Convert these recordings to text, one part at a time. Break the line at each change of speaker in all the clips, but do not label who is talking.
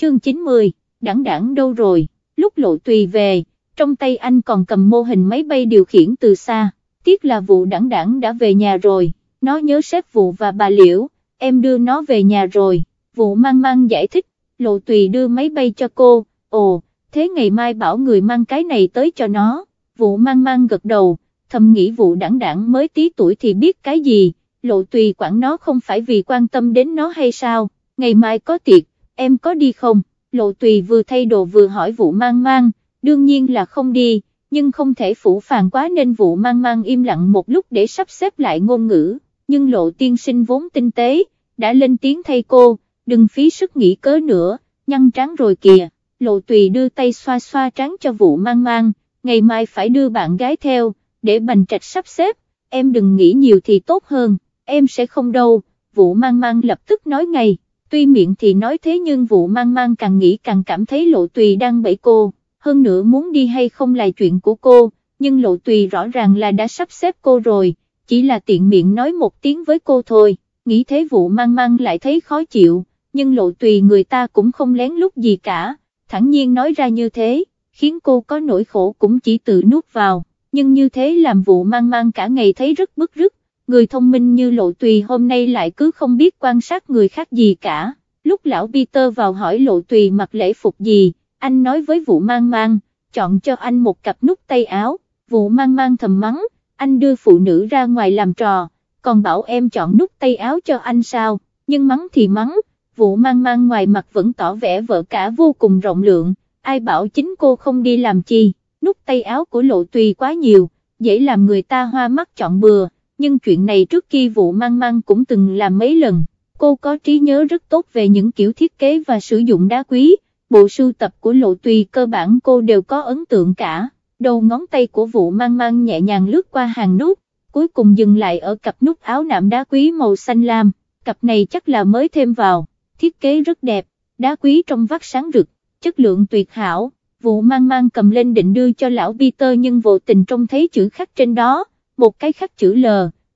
chương 90, đẳng đẳng đâu rồi, lúc lộ tùy về, trong tay anh còn cầm mô hình máy bay điều khiển từ xa, tiếc là vụ đẳng đẳng đã về nhà rồi, nó nhớ sếp vụ và bà Liễu, em đưa nó về nhà rồi, vụ mang mang giải thích, lộ tùy đưa máy bay cho cô, ồ, thế ngày mai bảo người mang cái này tới cho nó, vụ mang mang gật đầu, thầm nghĩ vụ đẳng đẳng mới tí tuổi thì biết cái gì, lộ tùy quản nó không phải vì quan tâm đến nó hay sao, ngày mai có tiệc, em có đi không, lộ tùy vừa thay đồ vừa hỏi vụ mang mang, đương nhiên là không đi, nhưng không thể phủ phàng quá nên vụ mang mang im lặng một lúc để sắp xếp lại ngôn ngữ, nhưng lộ tiên sinh vốn tinh tế, đã lên tiếng thay cô, đừng phí sức nghĩ cớ nữa, nhăn trắng rồi kìa, lộ tùy đưa tay xoa xoa trắng cho vụ mang mang, ngày mai phải đưa bạn gái theo, để bành trạch sắp xếp, em đừng nghĩ nhiều thì tốt hơn, em sẽ không đâu, vụ mang mang lập tức nói ngay, tuy miệng thì nói thế nhưng vụ mang mang càng nghĩ càng cảm thấy lộ tùy đang bẫy cô, hơn nữa muốn đi hay không là chuyện của cô, nhưng lộ tùy rõ ràng là đã sắp xếp cô rồi, chỉ là tiện miệng nói một tiếng với cô thôi, nghĩ thế vụ mang mang lại thấy khó chịu, nhưng lộ tùy người ta cũng không lén lút gì cả, thẳng nhiên nói ra như thế, khiến cô có nỗi khổ cũng chỉ tự nuốt vào, nhưng như thế làm vụ mang mang cả ngày thấy rất bức rứt, người thông minh như lộ tùy hôm nay lại cứ không biết quan sát người khác gì cả, lúc lão Peter vào hỏi lộ tùy mặc lễ phục gì, anh nói với vụ mang mang, chọn cho anh một cặp nút tay áo, vụ mang mang thầm mắng, anh đưa phụ nữ ra ngoài làm trò, còn bảo em chọn nút tay áo cho anh sao, nhưng mắng thì mắng, vụ mang mang ngoài mặt vẫn tỏ vẻ vợ cả vô cùng rộng lượng, ai bảo chính cô không đi làm chi, nút tay áo của lộ tùy quá nhiều, dễ làm người ta hoa mắt chọn bừa, nhưng chuyện này trước khi vụ mang mang cũng từng làm mấy lần, cô có trí nhớ rất tốt về những kiểu thiết kế và sử dụng đá quý, bộ sưu tập của lộ tùy cơ bản cô đều có ấn tượng cả, đầu ngón tay của vụ mang mang nhẹ nhàng lướt qua hàng nút, cuối cùng dừng lại ở cặp nút áo nạm đá quý màu xanh lam, cặp này chắc là mới thêm vào, thiết kế rất đẹp, đá quý trong vắt sáng rực, chất lượng tuyệt hảo, vụ mang mang cầm lên định đưa cho lão Peter nhưng vô tình trông thấy chữ khắc trên đó, một cái khắc chữ L,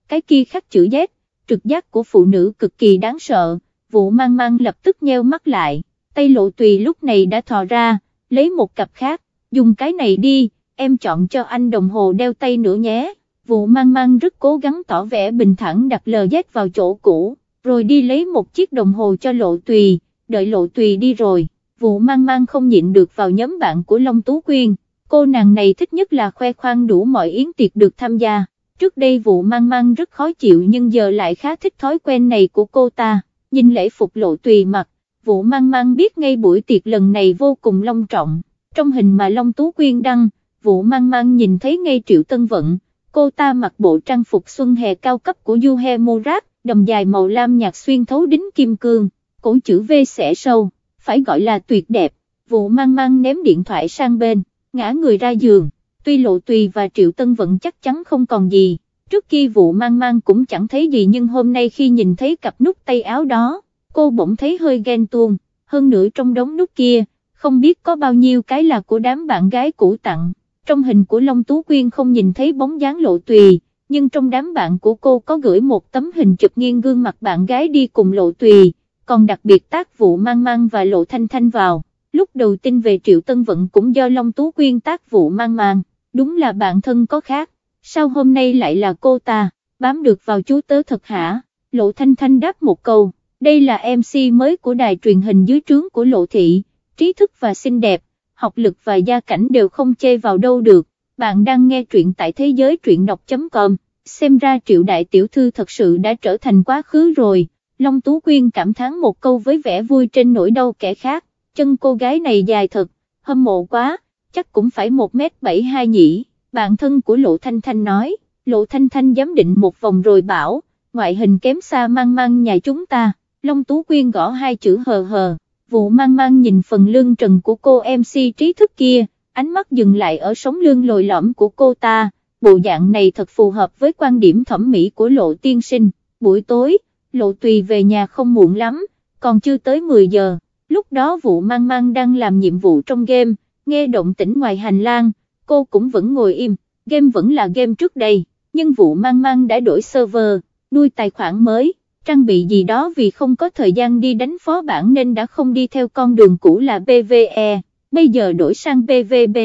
cái kia khắc chữ Z, trực giác của phụ nữ cực kỳ đáng sợ, vụ mang mang lập tức nheo mắt lại, tay lộ tùy lúc này đã thò ra, lấy một cặp khác, dùng cái này đi, em chọn cho anh đồng hồ đeo tay nữa nhé, vụ mang mang rất cố gắng tỏ vẻ bình thản đặt lờ Z vào chỗ cũ, rồi đi lấy một chiếc đồng hồ cho lộ tùy, đợi lộ tùy đi rồi, vụ mang mang không nhịn được vào nhóm bạn của Long Tú Quyên, cô nàng này thích nhất là khoe khoang đủ mọi yến tiệc được tham gia, trước đây vụ mang mang rất khó chịu nhưng giờ lại khá thích thói quen này của cô ta, nhìn lễ phục lộ tùy mặt, vụ mang mang biết ngay buổi tiệc lần này vô cùng long trọng, trong hình mà Long Tú Quyên đăng, vụ mang mang nhìn thấy ngay Triệu Tân Vận, cô ta mặc bộ trang phục xuân hè cao cấp của Du He Morat, đầm dài màu lam nhạt xuyên thấu đính kim cương, cổ chữ V xẻ sâu, phải gọi là tuyệt đẹp, vụ mang mang ném điện thoại sang bên, ngã người ra giường, tuy lộ tùy và Triệu Tân vẫn chắc chắn không còn gì, trước khi vụ mang mang cũng chẳng thấy gì nhưng hôm nay khi nhìn thấy cặp nút tay áo đó, cô bỗng thấy hơi ghen tuông, hơn nữa trong đống nút kia, không biết có bao nhiêu cái là của đám bạn gái cũ tặng, trong hình của Long Tú Quyên không nhìn thấy bóng dáng lộ tùy, nhưng trong đám bạn của cô có gửi một tấm hình chụp nghiêng gương mặt bạn gái đi cùng lộ tùy, còn đặc biệt tác vụ mang mang và lộ thanh thanh vào, lúc đầu tin về Triệu Tân Vận cũng do Long Tú Quyên tác vụ mang mang, đúng là bạn thân có khác, sao hôm nay lại là cô ta, bám được vào chú tớ thật hả, lộ thanh thanh đáp một câu, đây là MC mới của đài truyền hình dưới trướng của lộ thị, trí thức và xinh đẹp, học lực và gia cảnh đều không chê vào đâu được, bạn đang nghe truyện tại thế giới truyện đọc.com, xem ra triệu đại tiểu thư thật sự đã trở thành quá khứ rồi, Long Tú Quyên cảm thán một câu với vẻ vui trên nỗi đau kẻ khác, chân cô gái này dài thật, hâm mộ quá, chắc cũng phải 1m72 nhỉ, bạn thân của Lộ Thanh Thanh nói, Lộ Thanh Thanh giám định một vòng rồi bảo, ngoại hình kém xa mang mang nhà chúng ta, Long Tú Quyên gõ hai chữ hờ hờ, vụ mang mang nhìn phần lưng trần của cô MC trí thức kia, ánh mắt dừng lại ở sống lưng lồi lõm của cô ta, bộ dạng này thật phù hợp với quan điểm thẩm mỹ của lộ tiên sinh, buổi tối, lộ tùy về nhà không muộn lắm, còn chưa tới 10 giờ, lúc đó vụ mang mang đang làm nhiệm vụ trong game, nghe động tĩnh ngoài hành lang, cô cũng vẫn ngồi im, game vẫn là game trước đây, nhưng vụ mang mang đã đổi server, nuôi tài khoản mới, trang bị gì đó vì không có thời gian đi đánh phó bản nên đã không đi theo con đường cũ là PVE, bây giờ đổi sang PVB,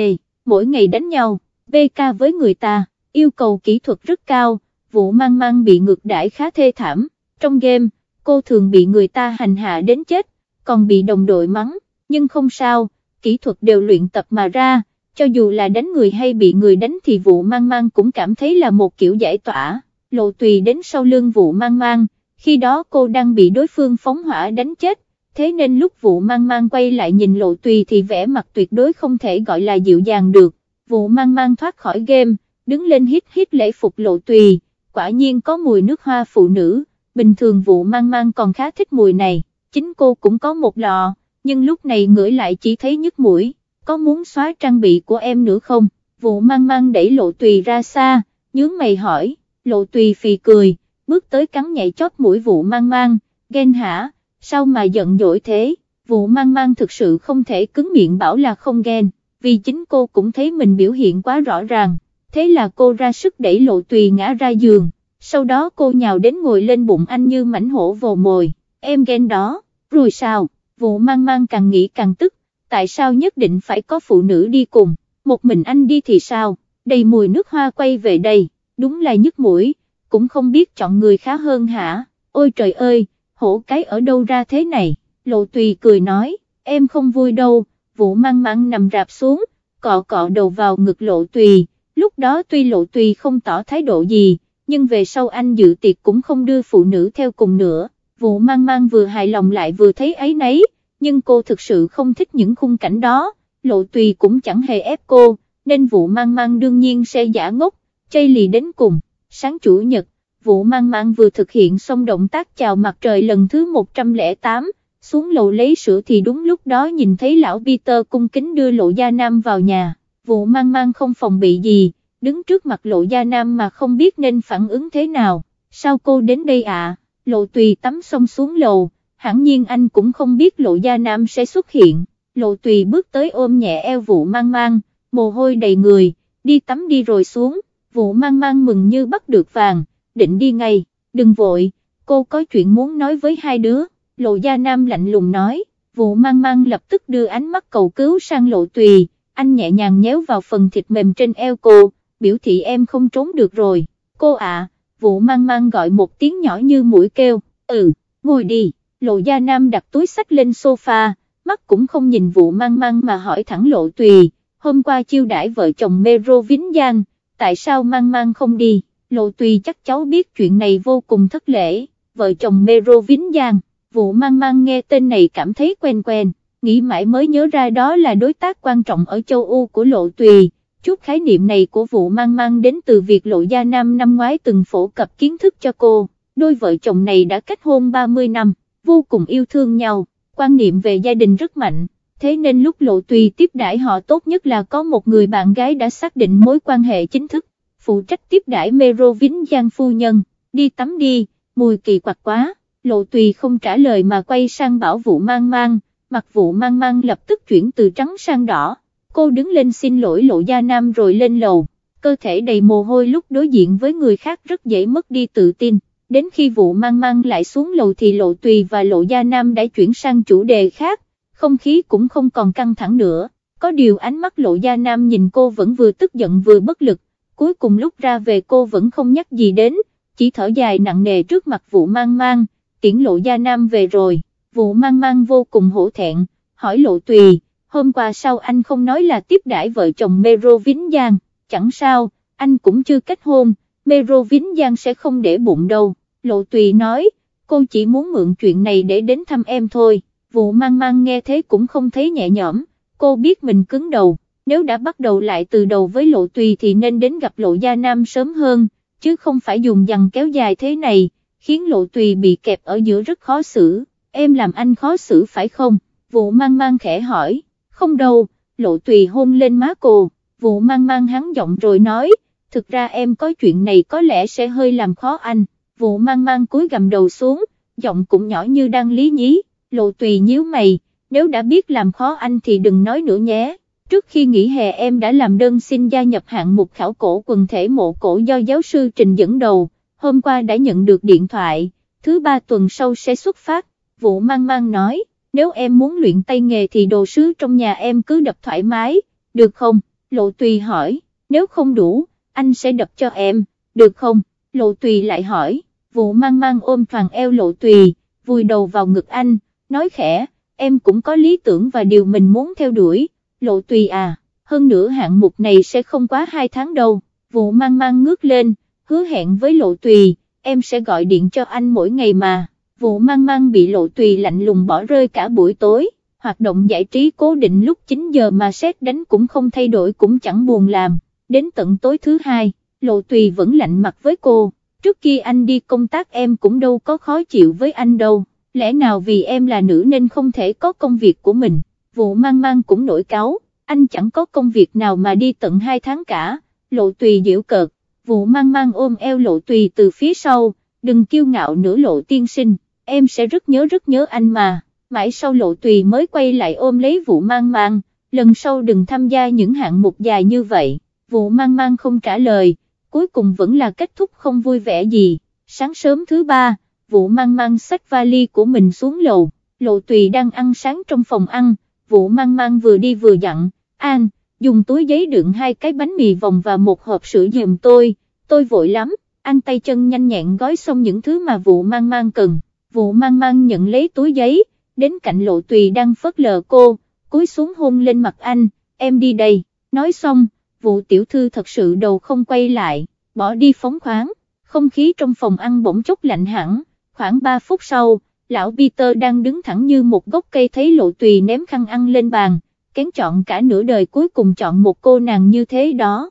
mỗi ngày đánh nhau, PK với người ta, yêu cầu kỹ thuật rất cao, vụ mang mang bị ngược đãi khá thê thảm, trong game, cô thường bị người ta hành hạ đến chết, còn bị đồng đội mắng, nhưng không sao, kỹ thuật đều luyện tập mà ra, cho dù là đánh người hay bị người đánh thì vụ mang mang cũng cảm thấy là một kiểu giải tỏa, lộ tùy đến sau lưng vụ mang mang, khi đó cô đang bị đối phương phóng hỏa đánh chết, thế nên lúc vụ mang mang quay lại nhìn lộ tùy thì vẻ mặt tuyệt đối không thể gọi là dịu dàng được, vụ mang mang thoát khỏi game, đứng lên hít hít lễ phục lộ tùy, quả nhiên có mùi nước hoa phụ nữ, bình thường vụ mang mang còn khá thích mùi này, chính cô cũng có một lọ, nhưng lúc này ngửi lại chỉ thấy nhức mũi, có muốn xóa trang bị của em nữa không, vụ mang mang đẩy lộ tùy ra xa, nhướng mày hỏi, lộ tùy phì cười, bước tới cắn nhảy chót mũi vụ mang mang, ghen hả, sao mà giận dỗi thế, vụ mang mang thực sự không thể cứng miệng bảo là không ghen, vì chính cô cũng thấy mình biểu hiện quá rõ ràng, thế là cô ra sức đẩy lộ tùy ngã ra giường, sau đó cô nhào đến ngồi lên bụng anh như mảnh hổ vồ mồi, em ghen đó, rồi sao, vụ mang mang càng nghĩ càng tức, tại sao nhất định phải có phụ nữ đi cùng, một mình anh đi thì sao, đầy mùi nước hoa quay về đây, đúng là nhức mũi, cũng không biết chọn người khá hơn hả, ôi trời ơi, hổ cái ở đâu ra thế này, lộ tùy cười nói, em không vui đâu, vụ mang mang nằm rạp xuống, cọ cọ đầu vào ngực lộ tùy, lúc đó tuy lộ tùy không tỏ thái độ gì, nhưng về sau anh dự tiệc cũng không đưa phụ nữ theo cùng nữa, vụ mang mang vừa hài lòng lại vừa thấy ấy nấy, nhưng cô thực sự không thích những khung cảnh đó, lộ tùy cũng chẳng hề ép cô, nên vụ mang mang đương nhiên sẽ giả ngốc, chây lì đến cùng, sáng chủ nhật, vụ mang mang vừa thực hiện xong động tác chào mặt trời lần thứ 108, xuống lầu lấy sữa thì đúng lúc đó nhìn thấy lão Peter cung kính đưa lộ gia nam vào nhà, vụ mang mang không phòng bị gì, đứng trước mặt lộ gia nam mà không biết nên phản ứng thế nào, sao cô đến đây ạ, lộ tùy tắm xong xuống lầu, hẳn nhiên anh cũng không biết lộ gia nam sẽ xuất hiện, lộ tùy bước tới ôm nhẹ eo vụ mang mang, mồ hôi đầy người, đi tắm đi rồi xuống, vụ mang mang mừng như bắt được vàng, định đi ngay, đừng vội, cô có chuyện muốn nói với hai đứa, lộ gia nam lạnh lùng nói, vụ mang mang lập tức đưa ánh mắt cầu cứu sang lộ tùy, anh nhẹ nhàng nhéo vào phần thịt mềm trên eo cô, biểu thị em không trốn được rồi, cô ạ, vụ mang mang gọi một tiếng nhỏ như mũi kêu, ừ, ngồi đi, lộ gia nam đặt túi sách lên sofa, mắt cũng không nhìn vụ mang mang mà hỏi thẳng lộ tùy, hôm qua chiêu đãi vợ chồng Mero Vĩnh Giang, tại sao mang mang không đi, lộ tùy chắc cháu biết chuyện này vô cùng thất lễ, vợ chồng Mero Vĩnh Giang, vụ mang mang nghe tên này cảm thấy quen quen, nghĩ mãi mới nhớ ra đó là đối tác quan trọng ở châu Âu của lộ tùy chút khái niệm này của vụ mang mang đến từ việc lộ gia nam năm ngoái từng phổ cập kiến thức cho cô, đôi vợ chồng này đã kết hôn 30 năm, vô cùng yêu thương nhau, quan niệm về gia đình rất mạnh, thế nên lúc lộ tùy tiếp đãi họ tốt nhất là có một người bạn gái đã xác định mối quan hệ chính thức, phụ trách tiếp đãi Mero Vĩnh Giang phu nhân, đi tắm đi, mùi kỳ quặc quá, lộ tùy không trả lời mà quay sang bảo vụ mang mang, mặt vụ mang mang lập tức chuyển từ trắng sang đỏ cô đứng lên xin lỗi lộ gia nam rồi lên lầu, cơ thể đầy mồ hôi lúc đối diện với người khác rất dễ mất đi tự tin, đến khi vụ mang mang lại xuống lầu thì lộ tùy và lộ gia nam đã chuyển sang chủ đề khác, không khí cũng không còn căng thẳng nữa, có điều ánh mắt lộ gia nam nhìn cô vẫn vừa tức giận vừa bất lực, cuối cùng lúc ra về cô vẫn không nhắc gì đến, chỉ thở dài nặng nề trước mặt vụ mang mang, tiễn lộ gia nam về rồi, vụ mang mang vô cùng hổ thẹn, hỏi lộ tùy hôm qua sau anh không nói là tiếp đãi vợ chồng Mero Vĩnh Giang, chẳng sao, anh cũng chưa kết hôn, Mero Vĩnh Giang sẽ không để bụng đâu, Lộ Tùy nói, cô chỉ muốn mượn chuyện này để đến thăm em thôi, vụ mang mang nghe thế cũng không thấy nhẹ nhõm, cô biết mình cứng đầu, nếu đã bắt đầu lại từ đầu với Lộ Tùy thì nên đến gặp Lộ Gia Nam sớm hơn, chứ không phải dùng dằn kéo dài thế này, khiến Lộ Tùy bị kẹp ở giữa rất khó xử, em làm anh khó xử phải không, vụ mang mang khẽ hỏi không đâu, lộ tùy hôn lên má cô, vụ mang mang hắn giọng rồi nói, thực ra em có chuyện này có lẽ sẽ hơi làm khó anh, vụ mang mang cúi gầm đầu xuống, giọng cũng nhỏ như đang lý nhí, lộ tùy nhíu mày, nếu đã biết làm khó anh thì đừng nói nữa nhé. Trước khi nghỉ hè em đã làm đơn xin gia nhập hạng mục khảo cổ quần thể mộ cổ do giáo sư Trình dẫn đầu, hôm qua đã nhận được điện thoại, thứ ba tuần sau sẽ xuất phát, vụ mang mang nói, nếu em muốn luyện tay nghề thì đồ sứ trong nhà em cứ đập thoải mái, được không, lộ tùy hỏi, nếu không đủ, anh sẽ đập cho em, được không, lộ tùy lại hỏi, vụ mang mang ôm toàn eo lộ tùy, vùi đầu vào ngực anh, nói khẽ, em cũng có lý tưởng và điều mình muốn theo đuổi, lộ tùy à, hơn nữa hạng mục này sẽ không quá 2 tháng đâu, vụ mang mang ngước lên, hứa hẹn với lộ tùy, em sẽ gọi điện cho anh mỗi ngày mà, vụ mang mang bị lộ tùy lạnh lùng bỏ rơi cả buổi tối, hoạt động giải trí cố định lúc 9 giờ mà xét đánh cũng không thay đổi cũng chẳng buồn làm, đến tận tối thứ hai, lộ tùy vẫn lạnh mặt với cô, trước khi anh đi công tác em cũng đâu có khó chịu với anh đâu, lẽ nào vì em là nữ nên không thể có công việc của mình, vụ mang mang cũng nổi cáo, anh chẳng có công việc nào mà đi tận 2 tháng cả, lộ tùy diễu cợt, vụ mang mang ôm eo lộ tùy từ phía sau, đừng kiêu ngạo nữa lộ tiên sinh, em sẽ rất nhớ rất nhớ anh mà, mãi sau lộ tùy mới quay lại ôm lấy vụ mang mang, lần sau đừng tham gia những hạng mục dài như vậy, vụ mang mang không trả lời, cuối cùng vẫn là kết thúc không vui vẻ gì, sáng sớm thứ ba, vụ mang mang xách vali của mình xuống lầu, lộ tùy đang ăn sáng trong phòng ăn, vụ mang mang vừa đi vừa dặn, An, dùng túi giấy đựng hai cái bánh mì vòng và một hộp sữa dùm tôi, tôi vội lắm, anh tay chân nhanh nhẹn gói xong những thứ mà vụ mang mang cần, vụ mang mang nhận lấy túi giấy, đến cạnh lộ tùy đang phớt lờ cô, cúi xuống hôn lên mặt anh, em đi đây, nói xong, vụ tiểu thư thật sự đầu không quay lại, bỏ đi phóng khoáng, không khí trong phòng ăn bỗng chốc lạnh hẳn, khoảng 3 phút sau, lão Peter đang đứng thẳng như một gốc cây thấy lộ tùy ném khăn ăn lên bàn, kén chọn cả nửa đời cuối cùng chọn một cô nàng như thế đó.